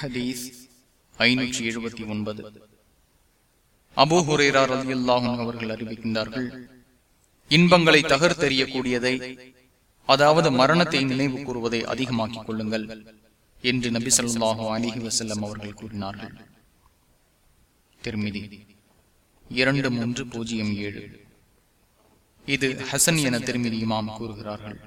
ஹதீஸ் ஐநூற்றி எழுபத்தி ஒன்பது. அபூ ஹுரேரா ரலியல்லாஹும் அவர்கள் அறிவிக்கின்றார்கள் இன்பங்களை தகர்த்தெறியக்கூடியதை அதாவது மரணத்தை நினைவு கூறுவதை அதிகமாக்கிக் கொள்ளுங்கள் என்று நபி சொல்லாஹு அலிஹி வசல்லம் அவர்கள் கூறினார்கள். திருமிதி இரண்டு மூன்று பூஜ்ஜியம் ஏழு. இது ஹசன் என திருமிதி இமாம் கூறுகிறார்கள்.